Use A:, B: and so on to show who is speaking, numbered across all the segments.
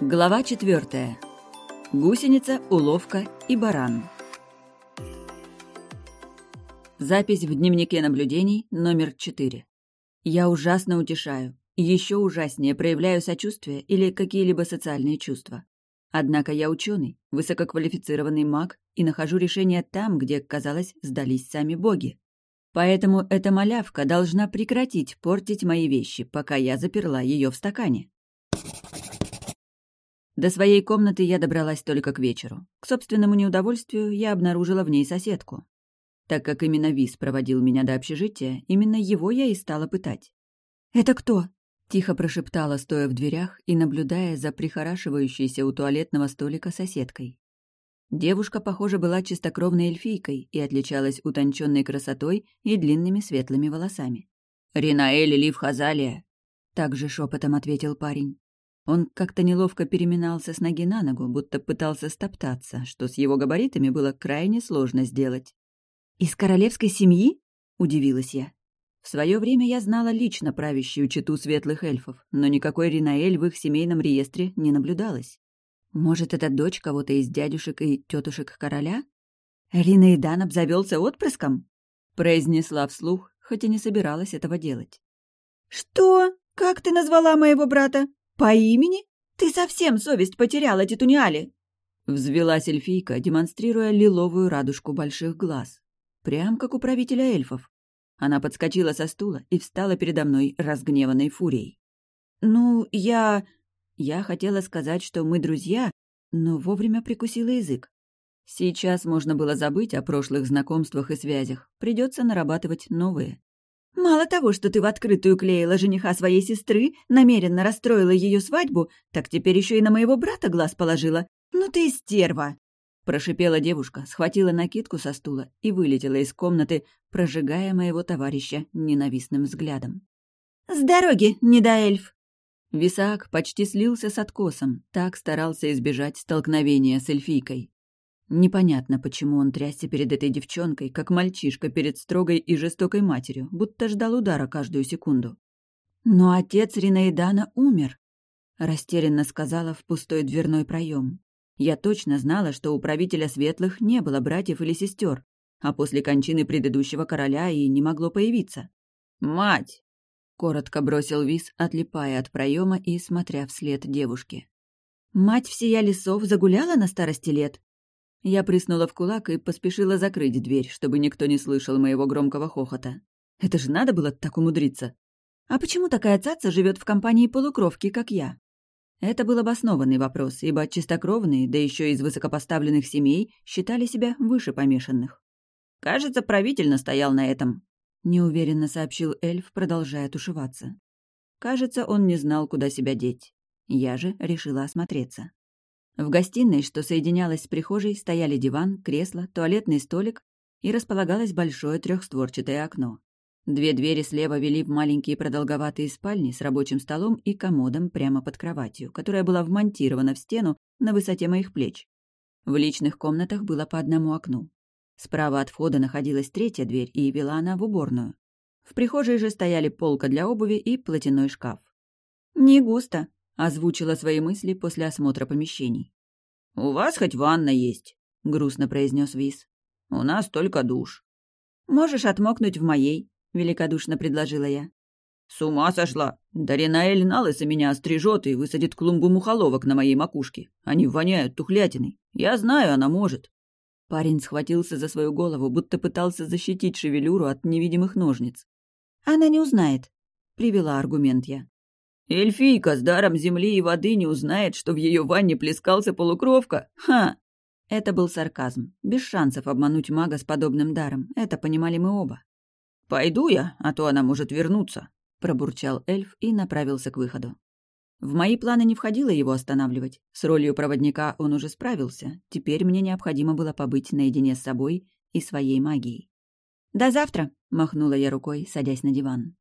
A: Глава четвертая. Гусеница, уловка и баран. Запись в дневнике наблюдений номер 4. Я ужасно утешаю. Еще ужаснее проявляю сочувствие или какие-либо социальные чувства. Однако я ученый, высококвалифицированный маг и нахожу решение там, где, казалось, сдались сами боги. Поэтому эта малявка должна прекратить портить мои вещи, пока я заперла ее в стакане. До своей комнаты я добралась только к вечеру. К собственному неудовольствию я обнаружила в ней соседку. Так как именно Вис проводил меня до общежития, именно его я и стала пытать. «Это кто?» — тихо прошептала, стоя в дверях и наблюдая за прихорашивающейся у туалетного столика соседкой. Девушка, похоже, была чистокровной эльфийкой и отличалась утонченной красотой и длинными светлыми волосами. «Ринаэль Лив Хазалия», — также шепотом ответил парень. Он как-то неловко переминался с ноги на ногу, будто пытался стоптаться, что с его габаритами было крайне сложно сделать. «Из королевской семьи?» — удивилась я. В свое время я знала лично правящую чету светлых эльфов, но никакой Ринаэль в их семейном реестре не наблюдалось. Может, это дочь кого-то из дядюшек и тетушек короля? Рина Идан обзавелся отпрыском? Произнесла вслух, хоть и не собиралась этого делать.
B: «Что? Как ты назвала моего брата? По имени? Ты совсем совесть потеряла, Титуниали!»
A: Взвелась эльфийка, демонстрируя лиловую радужку больших глаз. Прям как у правителя эльфов. Она подскочила со стула и встала передо мной разгневанной фурией. «Ну, я...» Я хотела сказать, что мы друзья, но вовремя прикусила язык. Сейчас можно было забыть о прошлых знакомствах и связях. Придется нарабатывать новые.
B: «Мало того, что ты в открытую клеила жениха своей сестры, намеренно расстроила ее свадьбу, так теперь еще и на моего брата глаз положила. Ну ты стерва!»
A: Прошипела девушка, схватила накидку со стула и вылетела из комнаты, прожигая моего товарища ненавистным взглядом.
B: «С дороги, недоэльф!»
A: Висаак почти слился с откосом, так старался избежать столкновения с эльфийкой. Непонятно, почему он трясся перед этой девчонкой, как мальчишка перед строгой и жестокой матерью, будто ждал удара каждую секунду. «Но отец Ринаидана умер», — растерянно сказала в пустой дверной проем. Я точно знала, что у правителя светлых не было братьев или сестер, а после кончины предыдущего короля и не могло появиться. «Мать!» коротко бросил Вис, отлипая от проема и смотря вслед девушке. «Мать всея лесов загуляла на старости лет?» Я прыснула в кулак и поспешила закрыть дверь, чтобы никто не слышал моего громкого хохота. Это же надо было так умудриться. А почему такая цаца живет в компании полукровки, как я? Это был обоснованный вопрос, ибо чистокровные, да еще из высокопоставленных семей, считали себя выше помешанных. Кажется, правитель настоял на этом, — неуверенно сообщил эльф, продолжая тушеваться. Кажется, он не знал, куда себя деть. Я же решила осмотреться. В гостиной, что соединялась с прихожей, стояли диван, кресло, туалетный столик и располагалось большое трехстворчатое окно. Две двери слева вели в маленькие продолговатые спальни с рабочим столом и комодом прямо под кроватью, которая была вмонтирована в стену на высоте моих плеч. В личных комнатах было по одному окну. Справа от входа находилась третья дверь, и вела она в уборную. В прихожей же стояли полка для обуви и платяной шкаф.
B: «Не густо», —
A: озвучила свои мысли после осмотра помещений. «У вас хоть ванна есть», — грустно произнес Вис. «У нас только душ».
B: «Можешь отмокнуть в моей», — великодушно предложила я.
A: «С ума сошла! Даринаэль Налыса меня острижет и высадит клумбу мухоловок на моей макушке. Они воняют тухлятиной. Я знаю, она может». Парень схватился за свою голову, будто пытался защитить шевелюру от невидимых ножниц.
B: «Она не узнает», —
A: привела аргумент я. «Эльфийка с даром земли и воды не узнает, что в ее ванне плескался полукровка? Ха!» Это был сарказм. Без шансов обмануть мага с подобным даром. Это понимали мы оба. «Пойду я, а то она может вернуться», — пробурчал эльф и направился к выходу. В мои планы не входило его останавливать. С ролью проводника он уже справился. Теперь мне необходимо было побыть наедине с собой и своей магией.
B: «До завтра!»
A: — махнула я рукой, садясь на диван.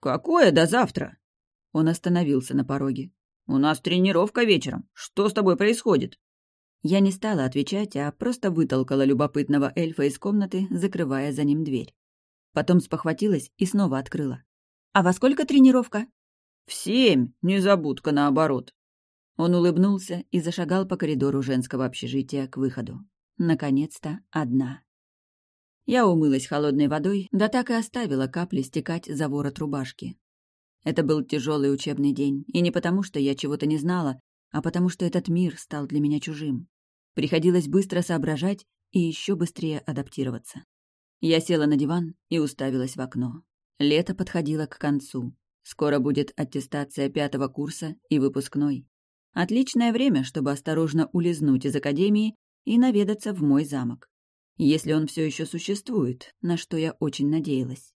C: «Какое до завтра?»
A: Он остановился на пороге.
C: «У нас тренировка вечером. Что с тобой происходит?»
A: Я не стала отвечать, а просто вытолкала любопытного эльфа из комнаты, закрывая за ним дверь. Потом спохватилась и снова открыла. «А во сколько тренировка?»
C: В семь, незабудка наоборот.
A: Он улыбнулся и зашагал по коридору женского общежития к выходу. Наконец-то одна. Я умылась холодной водой, да так и оставила капли стекать за ворот рубашки. Это был тяжелый учебный день, и не потому, что я чего-то не знала, а потому что этот мир стал для меня чужим. Приходилось быстро соображать и еще быстрее адаптироваться. Я села на диван и уставилась в окно. Лето подходило к концу. Скоро будет аттестация пятого курса и выпускной. Отличное время, чтобы осторожно улизнуть из академии и наведаться в мой замок. Если он все еще существует, на что я очень надеялась.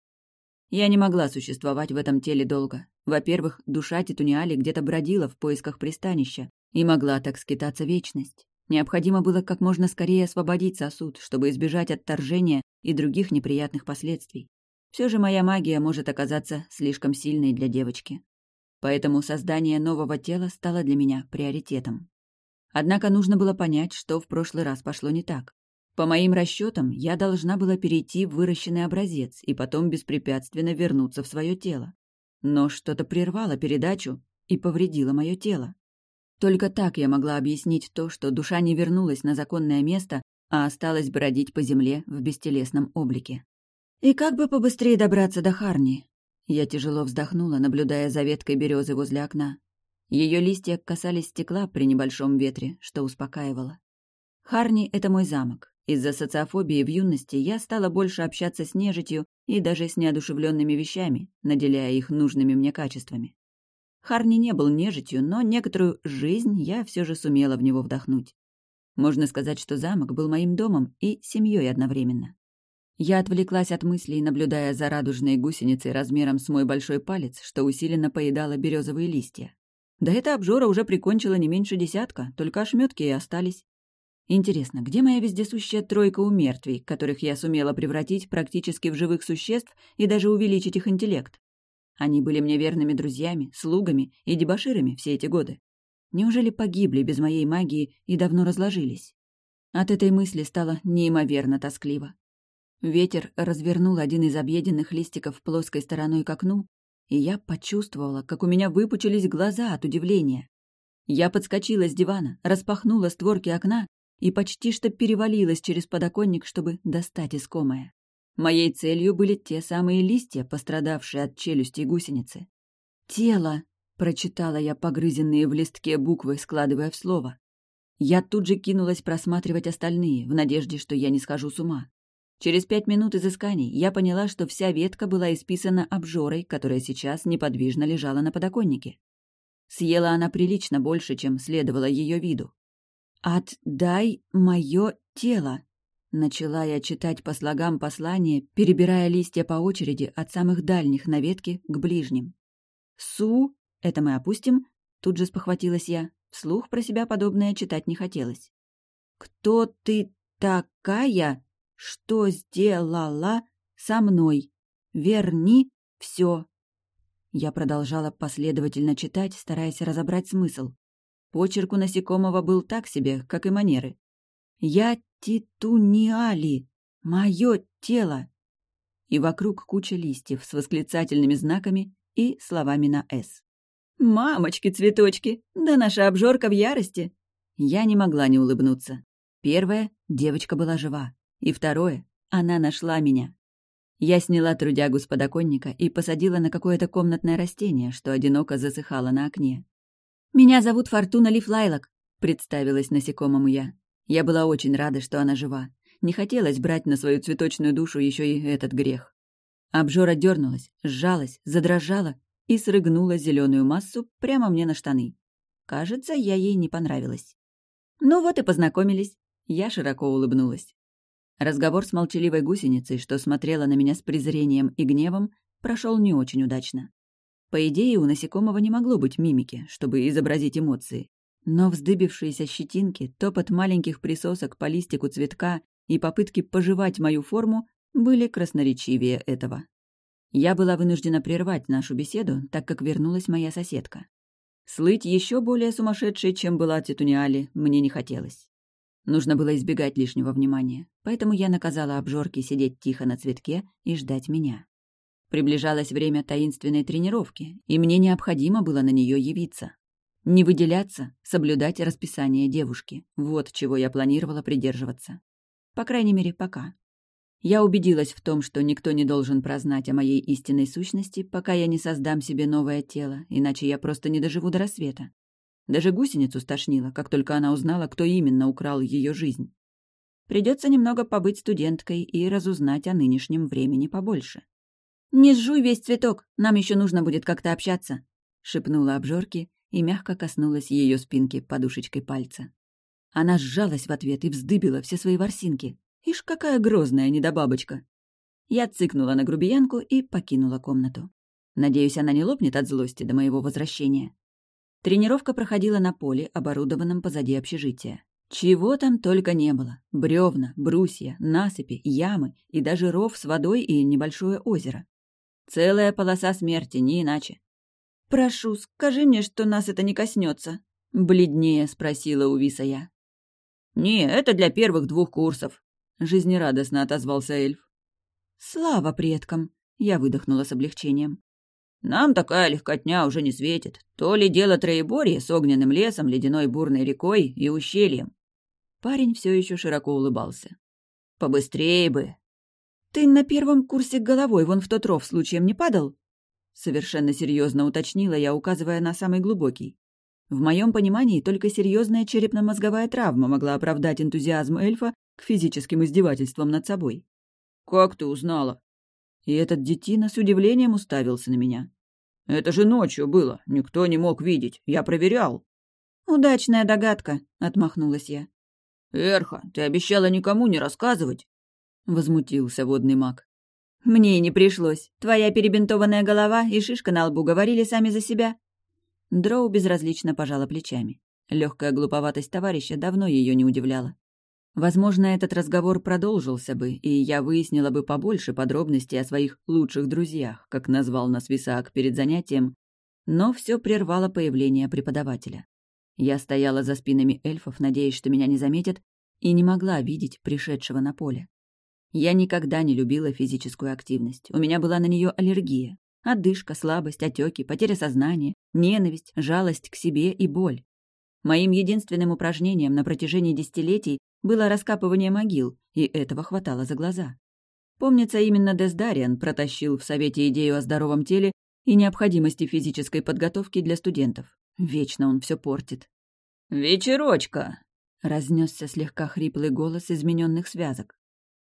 A: Я не могла существовать в этом теле долго. Во-первых, душа Титуниали где-то бродила в поисках пристанища и могла так скитаться вечность. Необходимо было как можно скорее освободить сосуд, чтобы избежать отторжения и других неприятных последствий. Все же моя магия может оказаться слишком сильной для девочки. Поэтому создание нового тела стало для меня приоритетом. Однако нужно было понять, что в прошлый раз пошло не так. По моим расчетам, я должна была перейти в выращенный образец и потом беспрепятственно вернуться в свое тело. Но что-то прервало передачу и повредило мое тело. Только так я могла объяснить то, что душа не вернулась на законное место, а осталась бродить по земле в бестелесном облике. И как бы побыстрее добраться до Харни? Я тяжело вздохнула, наблюдая за веткой березы возле окна. Ее листья касались стекла при небольшом ветре, что успокаивало. Харни — это мой замок. Из-за социофобии в юности я стала больше общаться с нежитью и даже с неодушевленными вещами, наделяя их нужными мне качествами. Харни не был нежитью, но некоторую жизнь я все же сумела в него вдохнуть. Можно сказать, что замок был моим домом и семьей одновременно. Я отвлеклась от мыслей, наблюдая за радужной гусеницей размером с мой большой палец, что усиленно поедала березовые листья. Да эта обжора уже прикончила не меньше десятка, только ошметки и остались. Интересно, где моя вездесущая тройка у мертвей, которых я сумела превратить практически в живых существ и даже увеличить их интеллект? Они были мне верными друзьями, слугами и дебоширами все эти годы. Неужели погибли без моей магии и давно разложились? От этой мысли стало неимоверно тоскливо. Ветер развернул один из объеденных листиков плоской стороной к окну, и я почувствовала, как у меня выпучились глаза от удивления. Я подскочила с дивана, распахнула створки окна и почти что перевалилась через подоконник, чтобы достать искомое. Моей целью были те самые листья, пострадавшие от челюсти гусеницы. «Тело!» — прочитала я погрызенные в листке буквы, складывая в слово. Я тут же кинулась просматривать остальные, в надежде, что я не схожу с ума. Через пять минут изысканий я поняла, что вся ветка была исписана обжорой, которая сейчас неподвижно лежала на подоконнике. Съела она прилично больше, чем следовало ее виду. «Отдай мое тело!» Начала я читать по слогам послание, перебирая листья по очереди от самых дальних на ветке к ближним. «Су!» — это мы опустим. Тут же спохватилась я. Вслух про себя подобное читать не хотелось. «Кто ты такая?» что сделала со мной. Верни все. Я продолжала последовательно читать, стараясь разобрать смысл. Почерк у насекомого был так себе, как и манеры. «Я Титуниали! Мое тело!» И вокруг куча листьев с восклицательными знаками и словами на «С». «Мамочки-цветочки! Да наша обжорка в ярости!» Я не могла не улыбнуться. Первая — девочка была жива. И второе, она нашла меня. Я сняла трудягу с подоконника и посадила на какое-то комнатное растение, что одиноко засыхало на окне. «Меня зовут Фортуна Лифлайлок», — представилась насекомому я. Я была очень рада, что она жива. Не хотелось брать на свою цветочную душу еще и этот грех. Обжора дернулась, сжалась, задрожала и срыгнула зеленую массу прямо мне на штаны. Кажется, я ей не понравилась. Ну вот и познакомились. Я широко улыбнулась. Разговор с молчаливой гусеницей, что смотрела на меня с презрением и гневом, прошел не очень удачно. По идее, у насекомого не могло быть мимики, чтобы изобразить эмоции. Но вздыбившиеся щетинки, топот маленьких присосок по листику цветка и попытки пожевать мою форму были красноречивее этого. Я была вынуждена прервать нашу беседу, так как вернулась моя соседка. Слыть еще более сумасшедшей, чем была Титуниали, мне не хотелось. Нужно было избегать лишнего внимания, поэтому я наказала обжорке сидеть тихо на цветке и ждать меня. Приближалось время таинственной тренировки, и мне необходимо было на нее явиться. Не выделяться, соблюдать расписание девушки. Вот чего я планировала придерживаться. По крайней мере, пока. Я убедилась в том, что никто не должен прознать о моей истинной сущности, пока я не создам себе новое тело, иначе я просто не доживу до рассвета. Даже гусеницу стошнило, как только она узнала, кто именно украл ее жизнь. Придется немного побыть студенткой и разузнать о нынешнем времени побольше. «Не сжуй весь цветок, нам еще нужно будет как-то общаться», — шепнула обжорки и мягко коснулась ее спинки подушечкой пальца. Она сжалась в ответ и вздыбила все свои ворсинки. Ишь, какая грозная недобабочка. Я цыкнула на грубиянку и покинула комнату. Надеюсь, она не лопнет от злости до моего возвращения. Тренировка проходила на поле, оборудованном позади общежития. Чего там только не было. Бревна, брусья, насыпи, ямы и даже ров с водой и небольшое озеро. Целая полоса смерти, не иначе. «Прошу, скажи мне, что нас это не коснется», — бледнее спросила у Виса я. «Не, это для первых двух курсов», — жизнерадостно отозвался эльф. «Слава предкам!» — я выдохнула с облегчением. «Нам такая легкотня уже не светит. То ли дело Троеборье с огненным лесом, ледяной бурной рекой и ущельем». Парень все еще широко улыбался. «Побыстрее бы!» «Ты на первом курсе головой вон в тот ров случаем не падал?» Совершенно серьезно уточнила я, указывая на самый глубокий. В моем понимании только серьезная черепно-мозговая травма могла оправдать энтузиазм эльфа к физическим издевательствам над собой. «Как ты узнала?» И этот детина с удивлением уставился на меня. «Это же ночью было, никто не мог видеть, я проверял». «Удачная догадка», — отмахнулась я. «Эрха, ты обещала никому не рассказывать?» — возмутился водный маг. «Мне и не пришлось. Твоя перебинтованная голова и шишка на лбу говорили сами за себя». Дроу безразлично пожала плечами. Легкая глуповатость товарища давно ее не удивляла. Возможно, этот разговор продолжился бы, и я выяснила бы побольше подробностей о своих лучших друзьях, как назвал нас Висаак перед занятием, но все прервало появление преподавателя. Я стояла за спинами эльфов, надеясь, что меня не заметят, и не могла видеть пришедшего на поле. Я никогда не любила физическую активность, у меня была на нее аллергия. Одышка, слабость, отеки, потеря сознания, ненависть, жалость к себе и боль. Моим единственным упражнением на протяжении десятилетий было раскапывание могил, и этого хватало за глаза. Помнится, именно Дездариан протащил в Совете идею о здоровом теле и необходимости физической подготовки для студентов. Вечно он все портит. «Вечерочка!» — разнесся слегка хриплый голос измененных связок.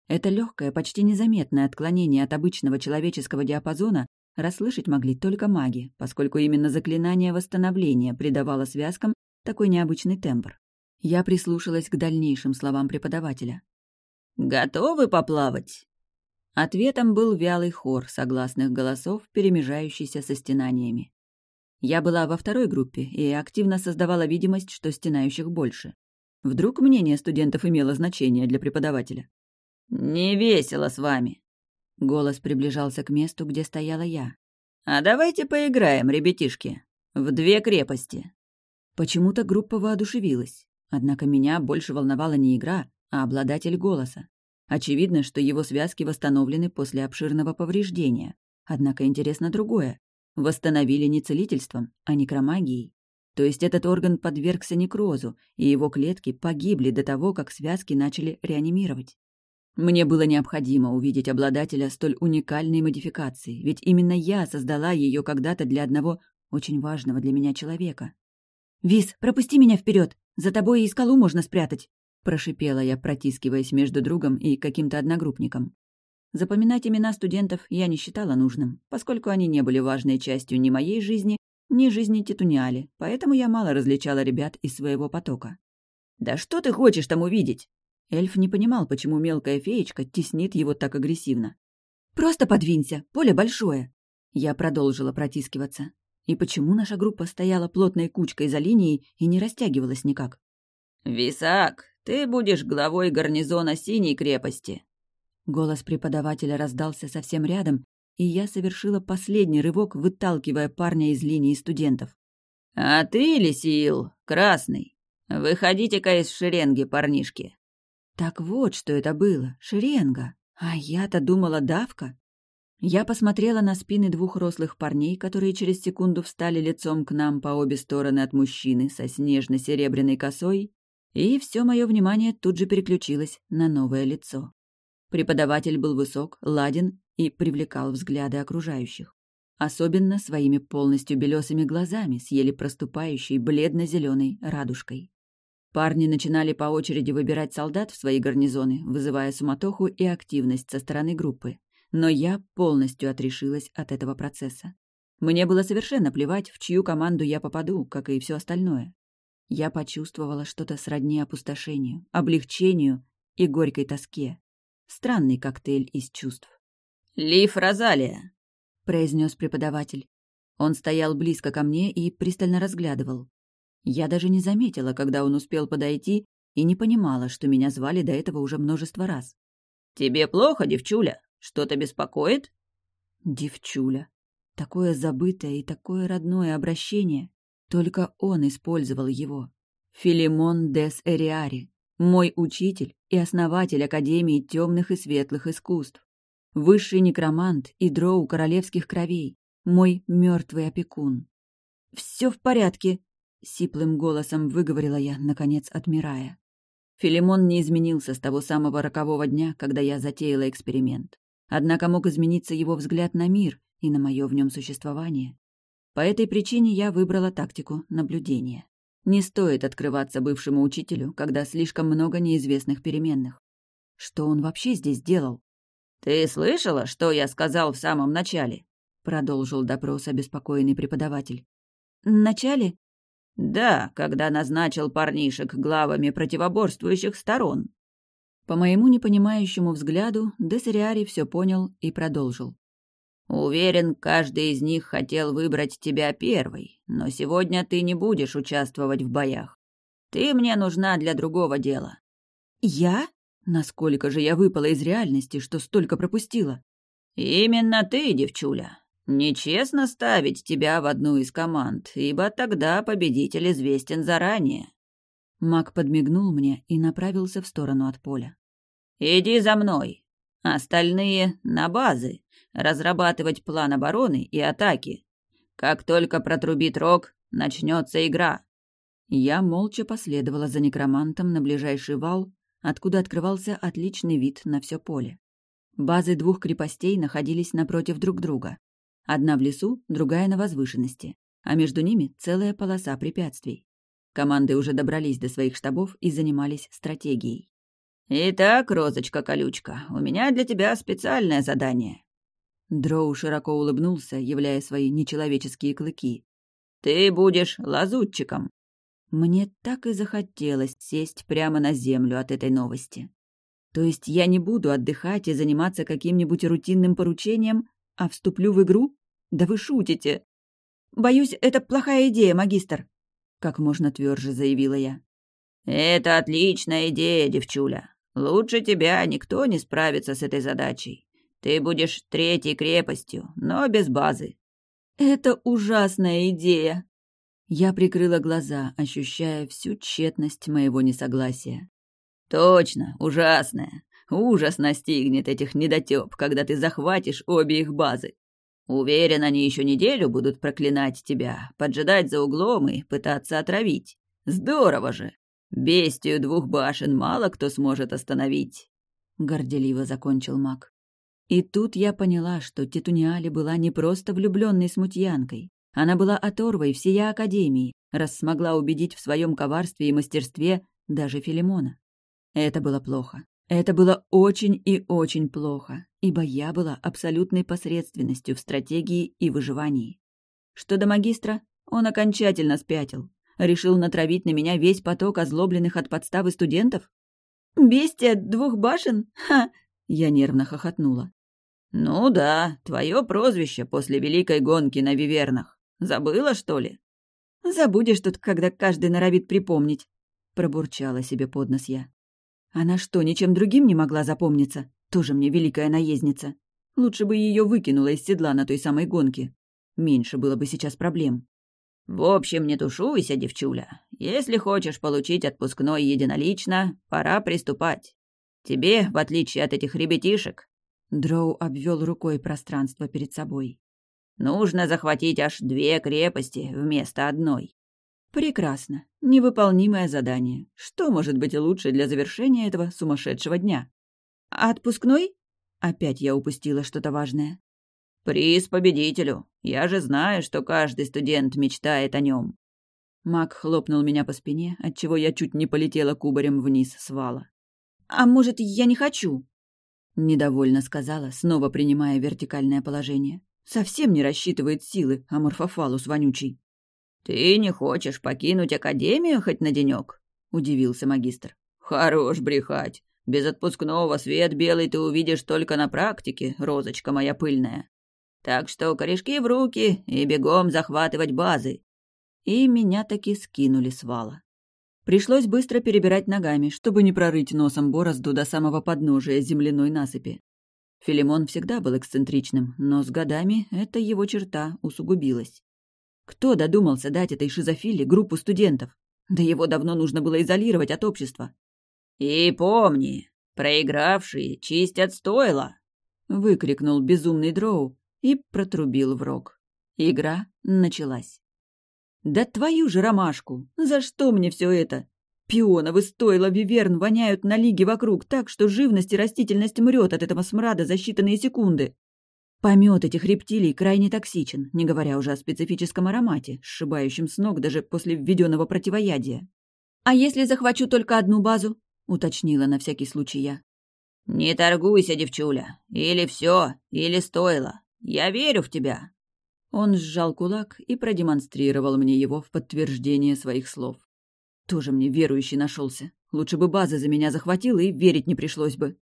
A: Это легкое, почти незаметное отклонение от обычного человеческого диапазона расслышать могли только маги, поскольку именно заклинание восстановления придавало связкам такой необычный тембр. Я прислушалась к дальнейшим словам преподавателя. «Готовы поплавать?» Ответом был вялый хор согласных голосов, перемежающийся со стенаниями. Я была во второй группе и активно создавала видимость, что стенающих больше. Вдруг мнение студентов имело значение для преподавателя. «Не весело с вами!» Голос приближался к месту, где стояла я. «А давайте поиграем, ребятишки, в две крепости!» Почему-то группа воодушевилась. Однако меня больше волновала не игра, а обладатель голоса. Очевидно, что его связки восстановлены после обширного повреждения. Однако интересно другое. Восстановили не целительством, а некромагией. То есть этот орган подвергся некрозу, и его клетки погибли до того, как связки начали реанимировать. Мне было необходимо увидеть обладателя столь уникальной модификации, ведь именно я создала ее когда-то для одного очень важного для меня человека. «Вис, пропусти меня вперед! За тобой и скалу можно спрятать!» Прошипела я, протискиваясь между другом и каким-то одногруппником. Запоминать имена студентов я не считала нужным, поскольку они не были важной частью ни моей жизни, ни жизни Титуниали, поэтому я мало различала ребят из своего потока. «Да что ты хочешь там увидеть?» Эльф не понимал, почему мелкая феечка теснит его так агрессивно. «Просто подвинься, поле большое!» Я продолжила протискиваться. И почему наша группа стояла плотной кучкой за линией и не растягивалась никак? «Висак, ты будешь главой гарнизона Синей крепости!» Голос преподавателя раздался совсем рядом, и я совершила последний рывок, выталкивая парня из линии студентов. «А ты, Лисиил, красный, выходите-ка из шеренги, парнишки!» Так вот, что это было, шеренга. А я-то думала давка. Я посмотрела на спины двух рослых парней, которые через секунду встали лицом к нам по обе стороны от мужчины со снежно-серебряной косой, и все мое внимание тут же переключилось на новое лицо. Преподаватель был высок, ладен и привлекал взгляды окружающих. Особенно своими полностью белесыми глазами с еле проступающей бледно-зеленой радужкой. Парни начинали по очереди выбирать солдат в свои гарнизоны, вызывая суматоху и активность со стороны группы. Но я полностью отрешилась от этого процесса. Мне было совершенно плевать, в чью команду я попаду, как и все остальное. Я почувствовала что-то сродни опустошению, облегчению и горькой тоске. Странный коктейль из чувств.
C: «Лив Розалия», —
A: произнес преподаватель. Он стоял близко ко мне и пристально разглядывал. Я даже не заметила, когда он успел подойти, и не понимала, что меня звали до этого уже множество раз.
C: «Тебе плохо, девчуля? Что-то беспокоит?»
A: Девчуля. Такое забытое и такое родное обращение. Только он использовал его. Филимон дес Эриари, мой учитель и основатель Академии темных и светлых искусств высший некромант и дроу королевских кровей, мой мертвый опекун. Все в порядке, сиплым голосом выговорила я, наконец отмирая. Филимон не изменился с того самого рокового дня, когда я затеяла эксперимент. Однако мог измениться его взгляд на мир и на мое в нем существование. По этой причине я выбрала тактику наблюдения. Не стоит открываться бывшему учителю, когда слишком много неизвестных переменных. Что он вообще здесь делал?
C: «Ты слышала, что я сказал в самом начале?» — продолжил допрос обеспокоенный преподаватель.
A: «Начале?»
C: «Да, когда назначил парнишек главами противоборствующих сторон».
A: По моему непонимающему взгляду, Десериари все понял и продолжил.
C: «Уверен, каждый из них хотел выбрать тебя первой, но сегодня ты не будешь участвовать в боях. Ты мне нужна для другого дела».
A: «Я?» Насколько же я выпала из реальности, что столько пропустила?
C: «Именно ты, девчуля. Нечестно ставить тебя в одну из команд, ибо тогда победитель известен заранее».
A: Маг подмигнул мне и направился в сторону от поля.
C: «Иди за мной. Остальные — на базы, разрабатывать план обороны и атаки. Как только протрубит рог, начнется игра».
A: Я молча последовала за некромантом на ближайший вал, откуда открывался отличный вид на все поле. Базы двух крепостей находились напротив друг друга. Одна в лесу, другая на возвышенности, а между ними целая полоса препятствий. Команды уже добрались до своих штабов и занимались стратегией.
C: «Итак, Розочка-колючка, у меня для тебя специальное задание».
A: Дроу широко улыбнулся, являя свои нечеловеческие клыки.
C: «Ты будешь лазутчиком.
A: Мне так и захотелось сесть прямо на землю от этой новости. То есть я не буду отдыхать и заниматься каким-нибудь рутинным поручением, а вступлю в игру? Да вы шутите! Боюсь, это плохая идея, магистр, как можно тверже заявила я.
C: Это отличная идея, девчуля. Лучше тебя никто не справится с этой задачей. Ты будешь третьей крепостью, но без базы.
A: Это ужасная идея, я прикрыла глаза, ощущая всю тщетность моего несогласия.
C: «Точно, ужасная. Ужас настигнет этих недотёп, когда ты захватишь обе их базы. Уверен, они еще неделю будут проклинать тебя, поджидать за углом и пытаться отравить. Здорово же! Бестию двух башен мало кто сможет остановить!»
A: Горделиво закончил маг. И тут я поняла, что Титуниали была не просто влюбленной смутьянкой. Она была оторвой всея Академии, раз смогла убедить в своем коварстве и мастерстве даже Филимона. Это было плохо. Это было очень и очень плохо, ибо я была абсолютной посредственностью в стратегии и выживании. Что до магистра, он окончательно спятил. Решил натравить на меня весь поток озлобленных от подставы студентов? «Бестия двух башен? Ха!» Я нервно хохотнула.
C: «Ну да, твое прозвище после Великой гонки на Вивернах. Забыла, что ли?»
A: «Забудешь тут, когда каждый норовит припомнить», — пробурчала себе под нос я. «Она что, ничем другим не могла запомниться? Тоже мне великая наездница. Лучше бы ее выкинула из седла на той самой гонке. Меньше было бы сейчас проблем».
C: «В общем, не тушуйся, девчуля. Если хочешь получить отпускной единолично, пора приступать. Тебе, в отличие от этих ребятишек...»
A: Дроу обвел рукой пространство перед собой.
C: «Нужно захватить аж две крепости вместо одной».
A: «Прекрасно. Невыполнимое задание. Что может быть лучше для завершения этого сумасшедшего дня?» «А отпускной?» Опять я упустила что-то важное.
C: «Приз победителю. Я же знаю, что каждый студент мечтает о нем».
A: Мак хлопнул меня по спине, отчего я чуть не полетела кубарем вниз с вала.
B: «А может, я не хочу?»
A: Недовольно сказала, снова принимая вертикальное положение. Совсем не рассчитывает силы, аморфофалус вонючий.
C: «Ты не хочешь покинуть Академию хоть на денек? удивился магистр. «Хорош брехать. Без отпускного свет белый ты увидишь только на практике, розочка моя пыльная. Так что корешки в руки и бегом захватывать базы.
A: И меня таки скинули с вала. Пришлось быстро перебирать ногами, чтобы не прорыть носом борозду до самого подножия земляной насыпи. Филимон всегда был эксцентричным, но с годами эта его черта усугубилась. Кто додумался дать этой шизофиле группу студентов? Да его давно нужно было изолировать от общества.
C: «И помни, проигравшие чистят стойло!»
A: — выкрикнул безумный дроу, и протрубил в рог. Игра началась. «Да твою же ромашку! За что мне все это? Пионовы стойла виверн воняют на лиге вокруг так, что живность и растительность мрет от этого смрада за считанные секунды. Помет этих рептилий крайне токсичен, не говоря уже о специфическом аромате, сшибающем с ног даже после введенного противоядия. «А если захвачу только одну базу?» — уточнила на всякий случай я.
C: «Не торгуйся, девчуля. Или все, или стоило. Я верю в тебя!»
A: Он сжал кулак и продемонстрировал мне его в подтверждение своих слов. Тоже мне верующий нашелся. Лучше бы база за меня захватила и верить не пришлось бы.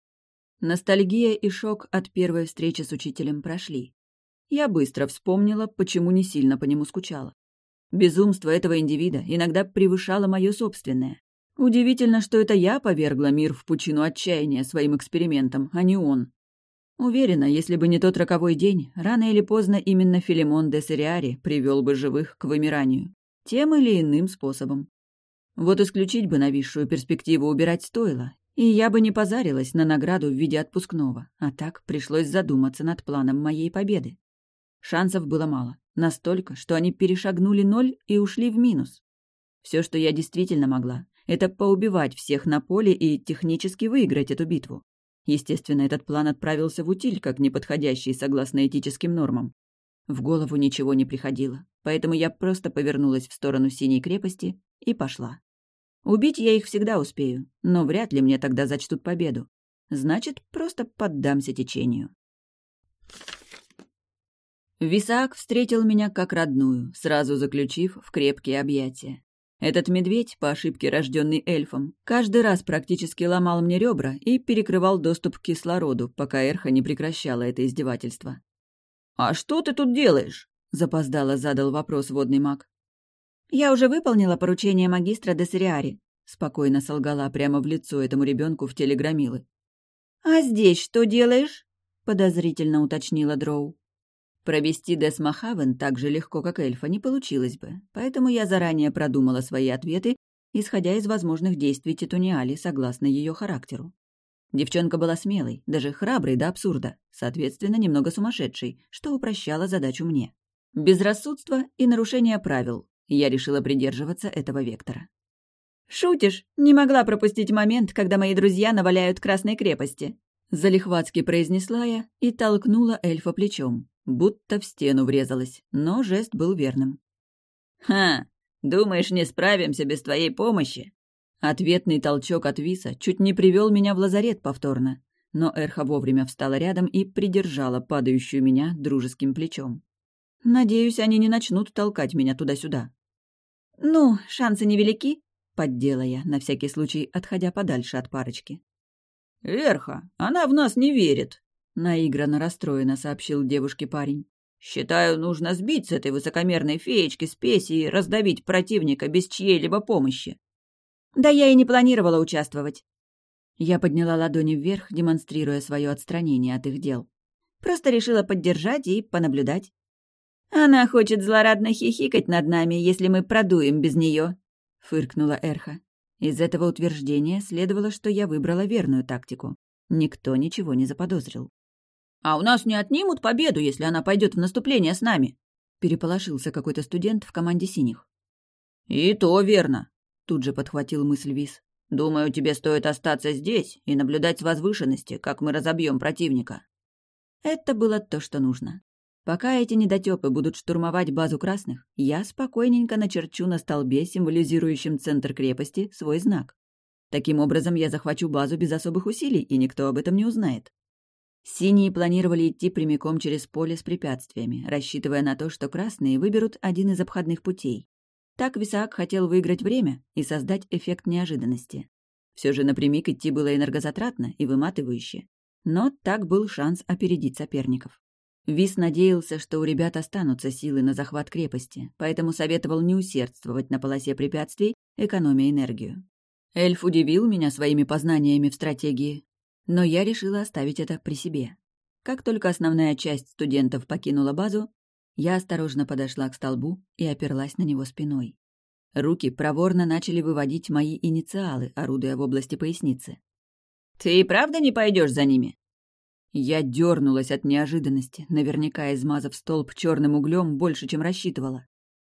A: Ностальгия и шок от первой встречи с учителем прошли. Я быстро вспомнила, почему не сильно по нему скучала. Безумство этого индивида иногда превышало мое собственное. Удивительно, что это я повергла мир в пучину отчаяния своим экспериментом, а не он. Уверена, если бы не тот роковой день, рано или поздно именно Филимон де Сериари привел бы живых к вымиранию. Тем или иным способом. Вот исключить бы нависшую перспективу убирать стоило, и я бы не позарилась на награду в виде отпускного, а так пришлось задуматься над планом моей победы. Шансов было мало, настолько, что они перешагнули ноль и ушли в минус. Все, что я действительно могла, это поубивать всех на поле и технически выиграть эту битву. Естественно, этот план отправился в утиль, как неподходящий согласно этическим нормам. В голову ничего не приходило, поэтому я просто повернулась в сторону синей крепости и пошла. Убить я их всегда успею, но вряд ли мне тогда зачтут победу. Значит, просто поддамся течению. Висаак встретил меня как родную, сразу заключив в крепкие объятия. Этот медведь, по ошибке рожденный эльфом, каждый раз практически ломал мне ребра и перекрывал доступ к кислороду, пока Эрха не прекращала это издевательство. «А что ты тут делаешь?» — запоздало задал вопрос водный маг.
B: «Я уже выполнила поручение магистра Десериари», —
A: спокойно солгала прямо в лицо этому ребенку в телеграммилы.
B: «А здесь что делаешь?» — подозрительно уточнила Дроу.
A: Провести Десмахавен так же легко, как эльфа, не получилось бы, поэтому я заранее продумала свои ответы, исходя из возможных действий Титуниали согласно ее характеру. Девчонка была смелой, даже храброй до абсурда, соответственно, немного сумасшедшей, что упрощало задачу мне. Безрассудство и нарушение правил. Я решила придерживаться этого вектора.
B: «Шутишь? Не могла пропустить момент, когда мои друзья наваляют Красной крепости»,
A: Залихватски произнесла я и толкнула эльфа плечом будто в стену врезалась, но жест был верным.
C: «Ха! Думаешь, не справимся без твоей помощи?»
A: Ответный толчок от Виса чуть не привел меня в лазарет повторно, но Эрха вовремя встала рядом и придержала падающую меня дружеским плечом. Надеюсь, они не начнут толкать меня туда-сюда.
B: «Ну, шансы невелики», —
A: поддела я, на всякий случай отходя подальше от парочки.
C: «Эрха, она в нас не верит»,
A: Наигранно расстроенно сообщил девушке парень.
C: «Считаю, нужно сбить с этой высокомерной феечки спеси и раздавить противника без чьей-либо помощи».
B: «Да я и не планировала участвовать».
A: Я подняла ладони вверх, демонстрируя свое отстранение от их дел.
B: Просто решила поддержать и понаблюдать. «Она хочет злорадно хихикать над нами, если мы продуем без нее», — фыркнула Эрха.
A: Из этого утверждения следовало, что я выбрала верную тактику. Никто ничего не заподозрил.
C: «А у нас не отнимут победу, если она пойдет в наступление с нами?» Переполошился какой-то студент в команде синих. «И то верно», — тут же подхватил мысль Вис. «Думаю, тебе стоит остаться здесь и наблюдать с возвышенности, как мы разобьем противника».
A: Это было то, что нужно. Пока эти недотёпы будут штурмовать базу красных, я спокойненько начерчу на столбе, символизирующем центр крепости, свой знак. Таким образом, я захвачу базу без особых усилий, и никто об этом не узнает. Синие планировали идти прямиком через поле с препятствиями, рассчитывая на то, что красные выберут один из обходных путей. Так Висаак хотел выиграть время и создать эффект неожиданности. Все же напрямик идти было энергозатратно и выматывающе. Но так был шанс опередить соперников. Вис надеялся, что у ребят останутся силы на захват крепости, поэтому советовал не усердствовать на полосе препятствий, экономя энергию. Эльф удивил меня своими познаниями в стратегии, но я решила оставить это при себе. Как только основная часть студентов покинула базу, я осторожно подошла к столбу и оперлась на него спиной. Руки проворно начали выводить мои инициалы, орудуя в области поясницы.
C: «Ты и правда не пойдешь за ними?»
A: Я дернулась от неожиданности, наверняка измазав столб черным углем больше, чем рассчитывала.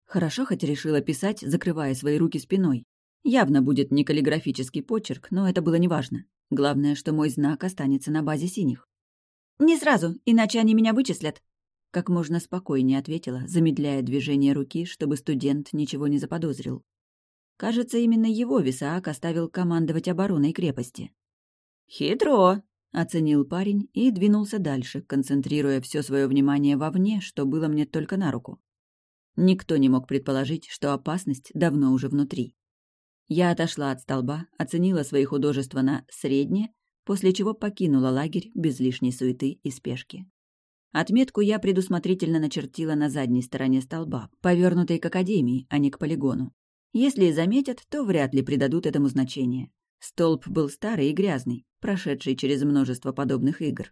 A: Хорошо хоть решила писать, закрывая свои руки спиной. Явно будет не каллиграфический почерк, но это было неважно. Главное, что мой знак останется на базе синих.
B: «Не сразу, иначе они меня вычислят», —
A: как можно спокойнее ответила, замедляя движение руки, чтобы студент ничего не заподозрил. Кажется, именно его Висаак оставил командовать обороной крепости.
C: «Хитро», — оценил парень и двинулся дальше, концентрируя все свое внимание вовне, что было мне только на руку. Никто не мог предположить, что опасность давно уже внутри. Я отошла от столба, оценила свои художества на «среднее», после чего покинула лагерь без лишней суеты и спешки. Отметку я предусмотрительно начертила на задней стороне столба, повернутой к академии, а не к полигону. Если заметят, то вряд ли придадут этому значение. Столб был старый и грязный, прошедший через множество подобных игр.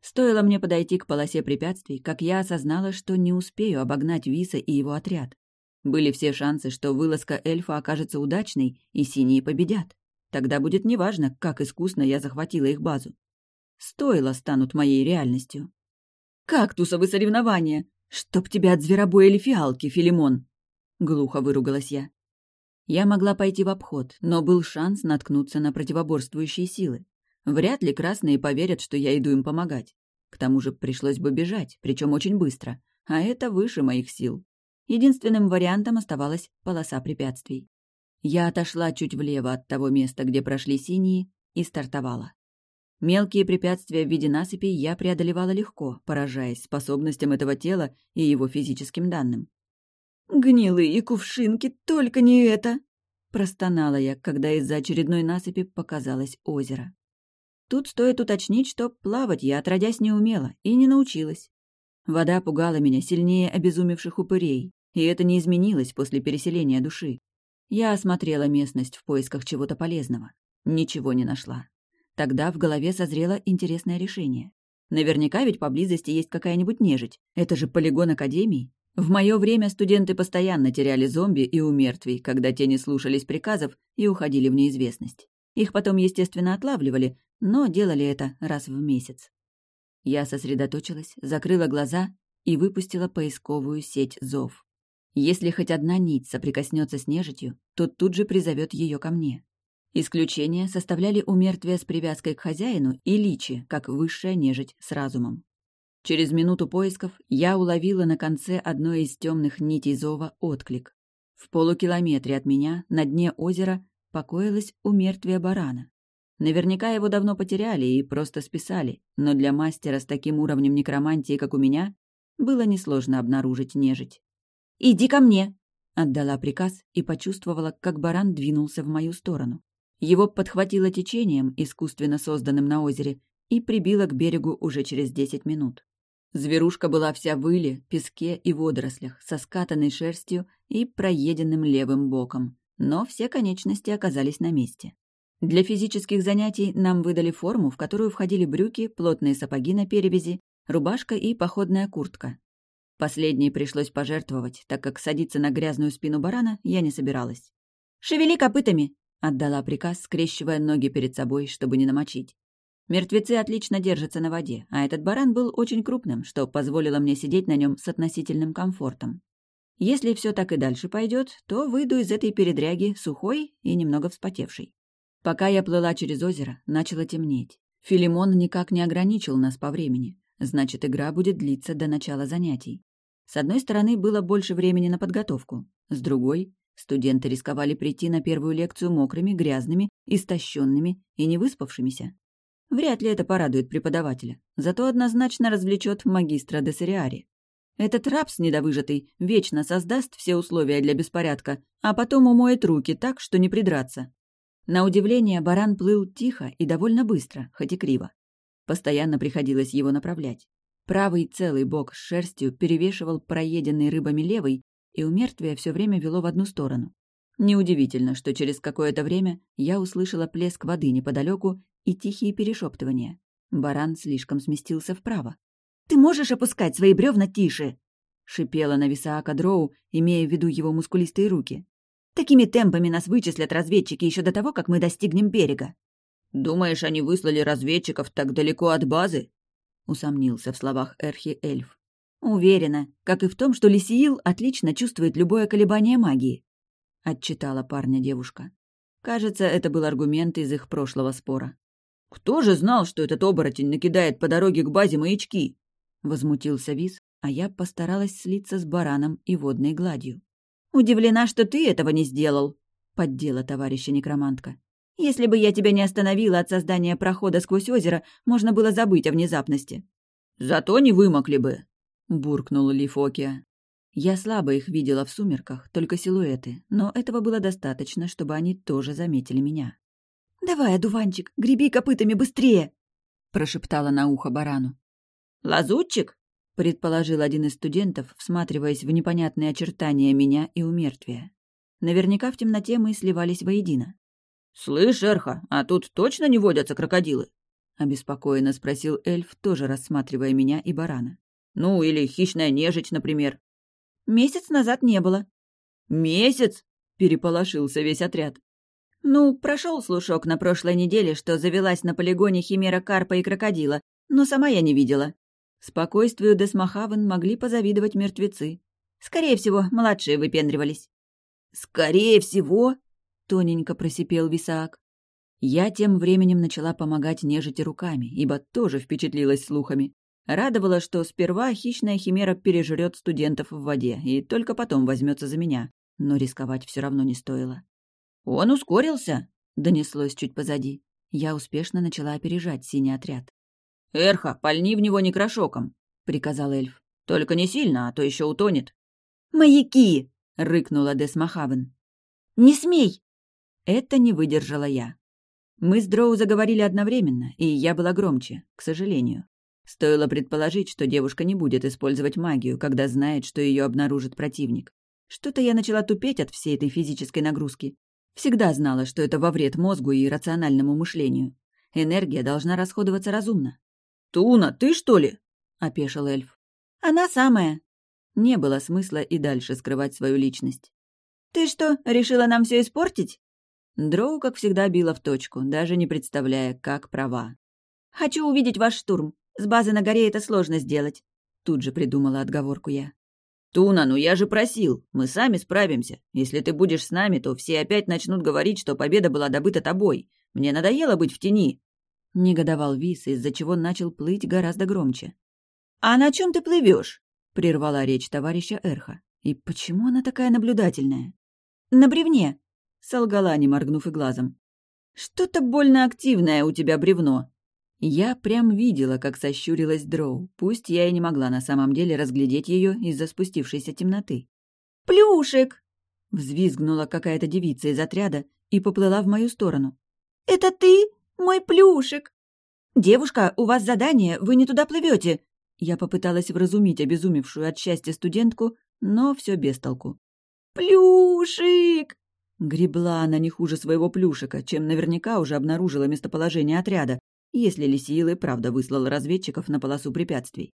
C: Стоило мне подойти к полосе препятствий, как я осознала, что не успею обогнать Виса и его отряд. Были все шансы, что вылазка эльфа окажется удачной, и синие победят. Тогда будет неважно, как искусно я захватила их базу. Стоило станут моей реальностью. «Кактусовы соревнования! Чтоб тебя от зверобоя или фиалки, Филимон!» Глухо выругалась я. Я могла пойти в обход, но был шанс наткнуться на противоборствующие силы. Вряд ли красные поверят, что я иду им помогать. К тому же пришлось бы бежать, причем очень быстро, а это выше моих сил. Единственным вариантом оставалась полоса препятствий. Я отошла чуть влево от того места, где прошли синие, и стартовала. Мелкие препятствия в виде насыпи я преодолевала легко, поражаясь способностям этого тела и его физическим данным.
B: «Гнилые кувшинки, только не это!»
A: Простонала я, когда из-за очередной насыпи показалось озеро. Тут стоит уточнить, что плавать я отродясь не умела и не научилась. Вода пугала меня сильнее обезумевших упырей, и это не изменилось после переселения души. Я осмотрела местность в поисках чего-то полезного. Ничего не нашла. Тогда в голове созрело интересное решение. Наверняка ведь поблизости есть какая-нибудь нежить. Это же полигон Академии. В мое время студенты постоянно теряли зомби и умертвий, когда те не слушались приказов и уходили в неизвестность. Их потом, естественно, отлавливали, но делали это раз в месяц. Я сосредоточилась, закрыла глаза и выпустила поисковую сеть зов. Если хоть одна нить соприкоснется с нежитью, то тут же призовет ее ко мне. Исключение составляли умертвия с привязкой к хозяину и личи, как высшая нежить с разумом. Через минуту поисков я уловила на конце одной из темных нитей зова отклик. В полукилометре от меня, на дне озера, покоилось умертвие барана. Наверняка его давно потеряли и просто списали, но для мастера с таким уровнем некромантии, как у меня, было несложно обнаружить нежить.
B: «Иди ко мне!»
A: — отдала приказ и почувствовала, как баран двинулся в мою сторону. Его подхватило течением, искусственно созданным на озере, и прибило к берегу уже через десять минут. Зверушка была вся в иле, песке и водорослях, со скатанной шерстью и проеденным левым боком, но все конечности оказались на месте. Для физических занятий нам выдали форму, в которую входили брюки, плотные сапоги на перевязи, рубашка и походная куртка. Последней пришлось пожертвовать, так как садиться на грязную спину барана я не собиралась.
B: «Шевели копытами!»
A: — отдала приказ, скрещивая ноги перед собой, чтобы не намочить. Мертвецы отлично держатся на воде, а этот баран был очень крупным, что позволило мне сидеть на нем с относительным комфортом. Если все так и дальше пойдет, то выйду из этой передряги сухой и немного вспотевший. Пока я плыла через озеро, начало темнеть. Филимон никак не ограничил нас по времени, значит, игра будет длиться до начала занятий. С одной стороны, было больше времени на подготовку, с другой — студенты рисковали прийти на первую лекцию мокрыми, грязными, истощенными и невыспавшимися. Вряд ли это порадует преподавателя, зато однозначно развлечет магистра Десериари. Этот рабс недовыжатый вечно создаст все условия для беспорядка, а потом умоет руки так, что не придраться. На удивление, баран плыл тихо и довольно быстро, хоть и криво. Постоянно приходилось его направлять. Правый целый бок с шерстью перевешивал проеденный рыбами левый, и у мертвия все время вело в одну сторону. Неудивительно, что через какое-то время я услышала плеск воды неподалеку и тихие перешептывания. Баран слишком сместился вправо. «Ты можешь опускать свои бревна тише?» — шипела на Висаака Дроу, имея в виду его мускулистые руки. «Такими темпами нас вычислят разведчики еще до того, как мы достигнем берега».
C: «Думаешь, они выслали разведчиков так далеко от базы?» — усомнился в словах Эрхи эльф.
A: «Уверена, как и в том, что Лисиил отлично чувствует любое колебание магии», — отчитала парня девушка. Кажется, это был аргумент из их прошлого спора.
C: «Кто же знал, что этот оборотень накидает по дороге к базе маячки?»
A: Возмутился Виз, а я постаралась слиться с бараном и водной гладью. «Удивлена, что ты этого не сделал», — поддела товарища некромантка. «Если бы я тебя не остановила от создания прохода сквозь озеро, можно было забыть о внезапности».
C: «Зато не вымокли бы», — буркнул Лифокия.
A: Я слабо их видела в сумерках, только силуэты, но этого было достаточно, чтобы они тоже заметили меня. «Давай, одуванчик, греби копытами быстрее!» — прошептала на ухо барану.
C: «Лазутчик?»
A: — предположил один из студентов, всматриваясь в непонятные очертания меня и умертвия. Наверняка в темноте мы сливались воедино.
C: «Слышь, Эрха, а тут точно не водятся крокодилы?»
A: — обеспокоенно спросил эльф, тоже рассматривая меня и барана.
C: «Ну, или хищная нежить, например».
A: «Месяц назад не было».
C: «Месяц?» — переполошился весь отряд.
A: Ну, прошел слушок на прошлой неделе, что завелась на полигоне химера карпа и крокодила, но сама я не видела. Спокойствию Десмахавен могли позавидовать мертвецы. Скорее всего, младшие выпендривались.
C: «Скорее всего?»
A: — тоненько просипел Висаак. Я тем временем начала помогать нежити руками, ибо тоже впечатлилась слухами. Радовало, что сперва хищная химера пережрет студентов в воде и только потом возьмется за меня, но рисковать все равно не стоило.
C: «Он ускорился!»
A: — донеслось чуть позади. Я успешно начала опережать синий отряд.
C: «Эрха, пальни в него некрошоком!» — приказал эльф. «Только не сильно, а то еще утонет».
B: «Маяки!»
A: — рыкнула Десмахавен.
B: «Не смей!»
A: Это не выдержала я. Мы с Дроу заговорили одновременно, и я была громче, к сожалению. Стоило предположить, что девушка не будет использовать магию, когда знает, что ее обнаружит противник. Что-то я начала тупеть от всей этой физической нагрузки. Всегда знала, что это во вред мозгу и рациональному мышлению. Энергия должна расходоваться разумно.
C: «Туна, ты что ли?»
A: — опешил эльф.
B: «Она самая».
A: Не было смысла и дальше скрывать свою личность.
B: «Ты что, решила нам все испортить?»
A: Дроу, как всегда, била в точку, даже не представляя, как права.
B: «Хочу увидеть ваш штурм. С базы на горе это сложно сделать», —
A: тут же придумала отговорку я.
C: «Туна, ну я же просил, мы сами справимся. Если ты будешь с нами, то все опять начнут говорить, что победа была добыта тобой. Мне надоело быть в тени».
A: Негодовал Вис, из-за чего начал плыть гораздо громче.
B: «А на чем ты плывешь?
A: прервала речь товарища Эрха. «И почему она такая наблюдательная?»
B: «На бревне», —
A: солгала, не моргнув и глазом.
B: «Что-то больно активное у тебя бревно»,
A: я прям видела, как сощурилась Дроу, пусть я и не могла на самом деле разглядеть ее из-за спустившейся темноты.
B: «Плюшек!»
A: — взвизгнула какая-то девица из отряда и поплыла в мою сторону.
B: «Это ты, мой плюшек?» «Девушка, у вас задание, вы не туда плывете.
A: Я попыталась вразумить обезумевшую от счастья студентку, но все без толку.
B: «Плюшик!»
A: Гребла она не хуже своего плюшика, чем наверняка уже обнаружила местоположение отряда, если Лисиил и правда выслал разведчиков на полосу препятствий.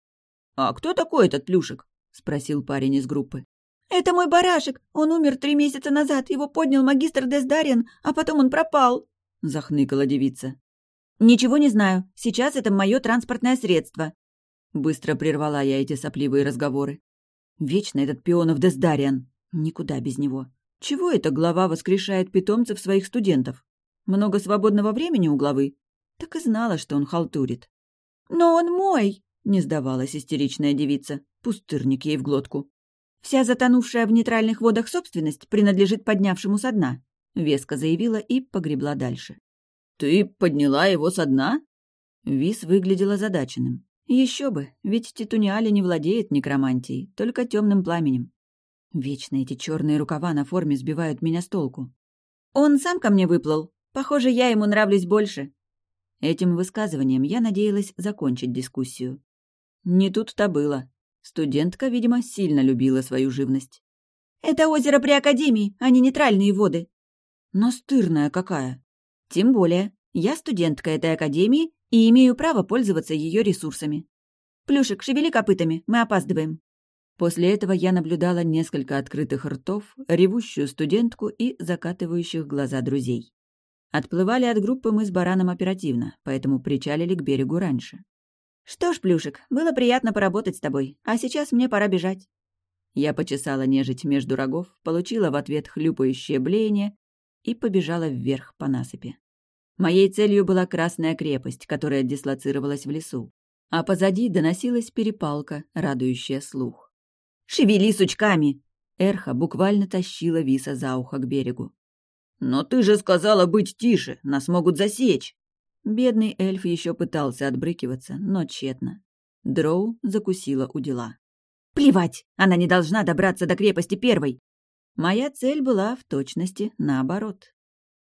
C: «А кто такой этот плюшек?»
A: — спросил парень из группы.
B: «Это мой барашек. Он умер три месяца назад. Его поднял магистр Дездариан, а потом он пропал», —
A: захныкала девица.
B: «Ничего не знаю. Сейчас это мое транспортное средство».
A: Быстро прервала я эти сопливые разговоры. Вечно этот пионов Дездариан. Никуда без него. Чего это глава воскрешает питомцев своих студентов? Много свободного времени у главы? Так и знала, что он халтурит.
B: «Но он мой!»
A: — не сдавалась истеричная девица. Пустырник ей в глотку.
B: «Вся затонувшая в нейтральных водах собственность принадлежит поднявшему со дна», — веско заявила и погребла дальше.
A: «Ты подняла его со дна?» Вис выглядел озадаченным. Еще бы, ведь Титуниали не владеет некромантией, только темным пламенем. Вечно эти черные рукава на форме сбивают меня с толку.
B: «Он сам ко мне выплыл. Похоже, я ему нравлюсь больше».
A: Этим высказыванием я надеялась закончить дискуссию. Не тут-то было. Студентка, видимо, сильно любила свою живность.
B: «Это озеро при Академии, а не нейтральные воды».
A: «Настырная какая!»
B: «Тем более, я студентка этой Академии и имею право пользоваться ее ресурсами. Плюшек, шевели копытами, мы опаздываем».
A: После этого я наблюдала несколько открытых ртов, ревущую студентку и закатывающих глаза друзей. Отплывали от группы мы с Бараном оперативно, поэтому причалили к берегу раньше.
B: «Что ж, Плюшек, было приятно поработать с тобой, а сейчас мне пора бежать».
A: Я почесала нежить между рогов, получила в ответ хлюпающее блеяние и побежала вверх по насыпи. Моей целью была Красная крепость, которая дислоцировалась в лесу, а позади доносилась перепалка, радующая слух.
B: «Шевели сучками!»
A: Эрха буквально тащила Виса за ухо к берегу.
C: «Но ты же сказала быть тише, нас могут засечь!»
A: Бедный эльф еще пытался отбрыкиваться, но тщетно. Дроу закусила у дела.
B: «Плевать! Она не должна добраться до крепости первой!»
A: Моя цель была в точности наоборот.